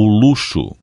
o luxo.